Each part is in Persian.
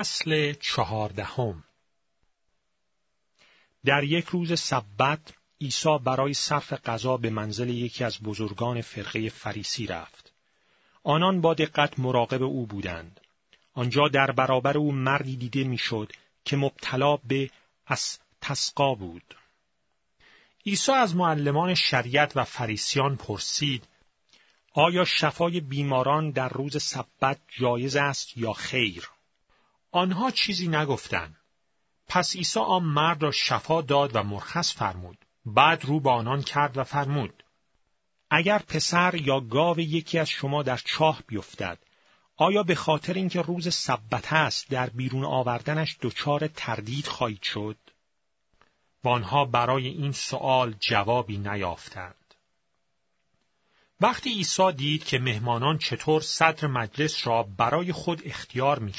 اصل چهاردهم در یک روز سبت عیسی برای صرف غذا به منزل یکی از بزرگان فرقه فریسی رفت. آنان با دقت مراقب او بودند. آنجا در برابر او مردی دیده می‌شد که مبتلا به از تسقا بود. عیسی از معلمان شریعت و فریسیان پرسید آیا شفای بیماران در روز سبت جایز است یا خیر؟ آنها چیزی نگفتند. پس عیسی آن مرد را شفا داد و مرخص فرمود. بعد رو به آنان کرد و فرمود. اگر پسر یا گاو یکی از شما در چاه بیفتد، آیا به خاطر اینکه روز سبت است در بیرون آوردنش دچار تردید خواهید شد؟ و آنها برای این سؤال جوابی نیافتند. وقتی عیسی دید که مهمانان چطور صدر مجلس را برای خود اختیار می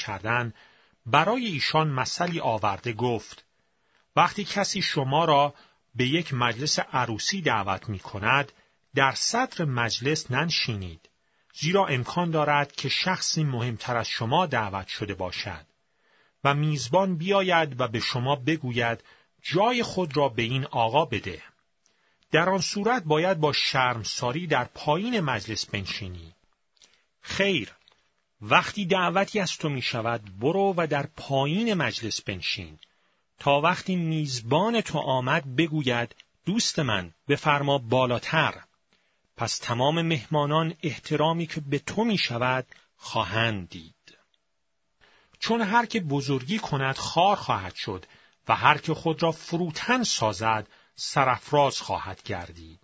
برای ایشان مثلی آورده گفت وقتی کسی شما را به یک مجلس عروسی دعوت می کند در صدر مجلس ننشینید زیرا امکان دارد که شخصی مهمتر از شما دعوت شده باشد و میزبان بیاید و به شما بگوید جای خود را به این آقا بده. در آن صورت باید با شرمساری در پایین مجلس بنشینی. خیر وقتی دعوتی از تو می شود برو و در پایین مجلس بنشین. تا وقتی میزبان تو آمد بگوید دوست من بفرما بالاتر. پس تمام مهمانان احترامی که به تو می شود خواهند دید. چون هر که بزرگی کند خار خواهد شد و هر که خود را فروتن سازد سرفراز خواهد گردید.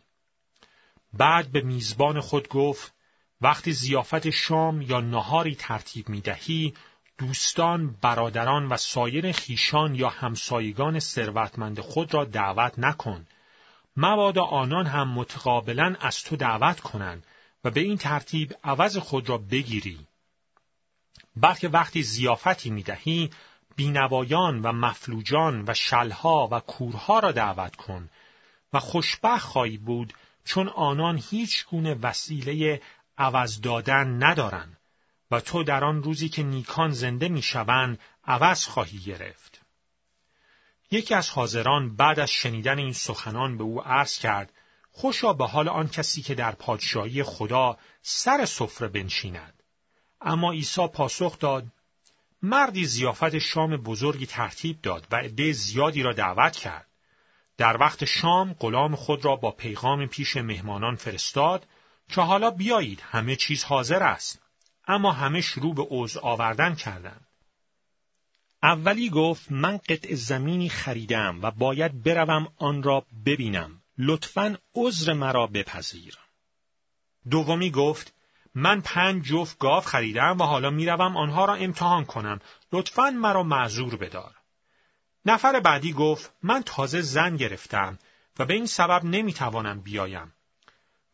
بعد به میزبان خود گفت وقتی زیافت شام یا نهاری ترتیب می دهی، دوستان، برادران و سایر خیشان یا همسایگان ثروتمند خود را دعوت نکن. مبادا آنان هم متقابلا از تو دعوت کنند و به این ترتیب عوض خود را بگیری. بلکه وقتی زیافتی می دهی، بینوایان و مفلوجان و شلها و کورها را دعوت کن و خوشبخت خواهی بود چون آنان هیچ گونه وسیله عوض دادن ندارن و تو در آن روزی که نیکان زنده می‌شوند عوض خواهی گرفت. یکی از حاضران بعد از شنیدن این سخنان به او عرض کرد خوشا به حال آن کسی که در پادشاهی خدا سر سفره بنشیند. اما عیسی پاسخ داد مردی زیافت شام بزرگی ترتیب داد و عده زیادی را دعوت کرد. در وقت شام غلام خود را با پیغام پیش مهمانان فرستاد که حالا بیایید همه چیز حاضر است. اما همه شروع به عضو آوردن کردند. اولی گفت من قطع زمینی خریدم و باید بروم آن را ببینم. لطفا عذر مرا بپذیر. دومی گفت من پنج جفت گاو خریدم و حالا می‌روم آنها را امتحان کنم. لطفا مرا معذور بدار. نفر بعدی گفت من تازه زن گرفتم و به این سبب نمی‌توانم بیایم.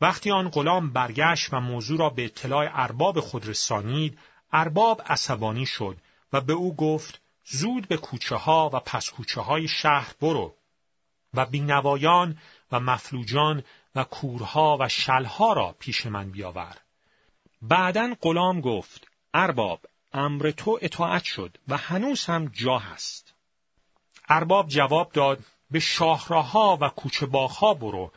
وقتی آن غلام برگشت و موضوع را به اطلاع ارباب خود رسانید، ارباب عصبانی شد و به او گفت زود به کوچه ها و پس کوچه های شهر برو و بینوایان و مفلوجان و کورها و شلها را پیش من بیاور. بعدا غلام گفت ارباب امر تو اطاعت شد و هنوز هم جا هست. ارباب جواب داد به شاهراها و کوچه باغها برو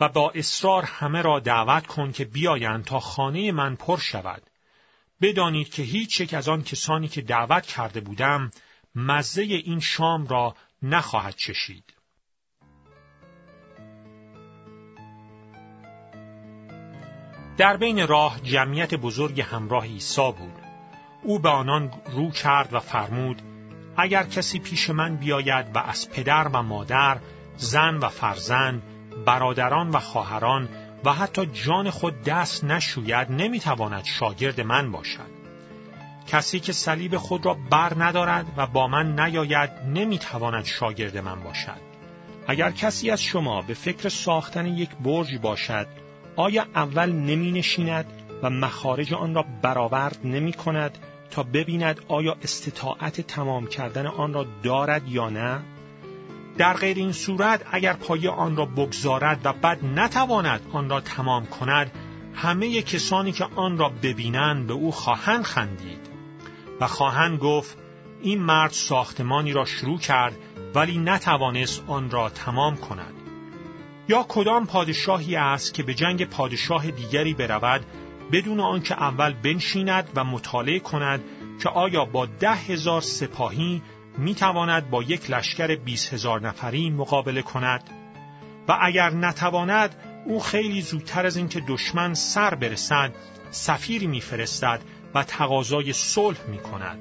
و با اصرار همه را دعوت کن که بیایند تا خانه من پر شود. بدانید که هیچ یک از آن کسانی که دعوت کرده بودم مزه این شام را نخواهد چشید. در بین راه جمعیت بزرگ همراه عیسی بود. او به آنان رو کرد و فرمود اگر کسی پیش من بیاید و از پدر و مادر، زن و فرزند، برادران و خواهران و حتی جان خود دست نشوید نمی‌تواند شاگرد من باشد. کسی که صلیب خود را بر ندارد و با من نیاید نمی‌تواند شاگرد من باشد. اگر کسی از شما به فکر ساختن یک برج باشد، آیا اول نمی نشیند و مخارج آن را برآورد نمی کند تا ببیند آیا استطاعت تمام کردن آن را دارد یا نه؟ در غیر این صورت اگر پای آن را بگذارد و بعد نتواند آن را تمام کند همه کسانی که آن را ببینند به او خواهند خندید و خواهند گفت این مرد ساختمانی را شروع کرد ولی نتوانست آن را تمام کند. یا کدام پادشاهی است که به جنگ پادشاه دیگری برود بدون آنکه اول بنشیند و مطالعه کند که آیا با ده هزار سپاهی می تواند با یک لشکر بیس هزار نفری مقابله کند و اگر نتواند او خیلی زودتر از اینکه دشمن سر برسد سفیری میفرستد و تقاضای صلح می کند.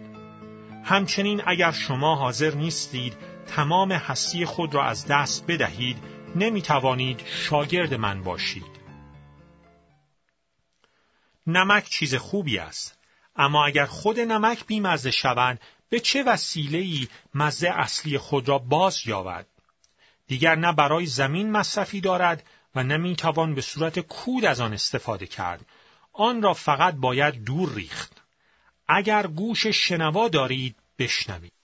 همچنین اگر شما حاضر نیستید تمام هستی خود را از دست بدهید نمی توانید شاگرد من باشید. نمک چیز خوبی است اما اگر خود نمک بیمزه شود به چه وسیله‌ای مزه اصلی خود را باز یابد؟ دیگر نه برای زمین مصرفی دارد و نه توان به صورت کود از آن استفاده کرد. آن را فقط باید دور ریخت. اگر گوش شنوا دارید بشنوید.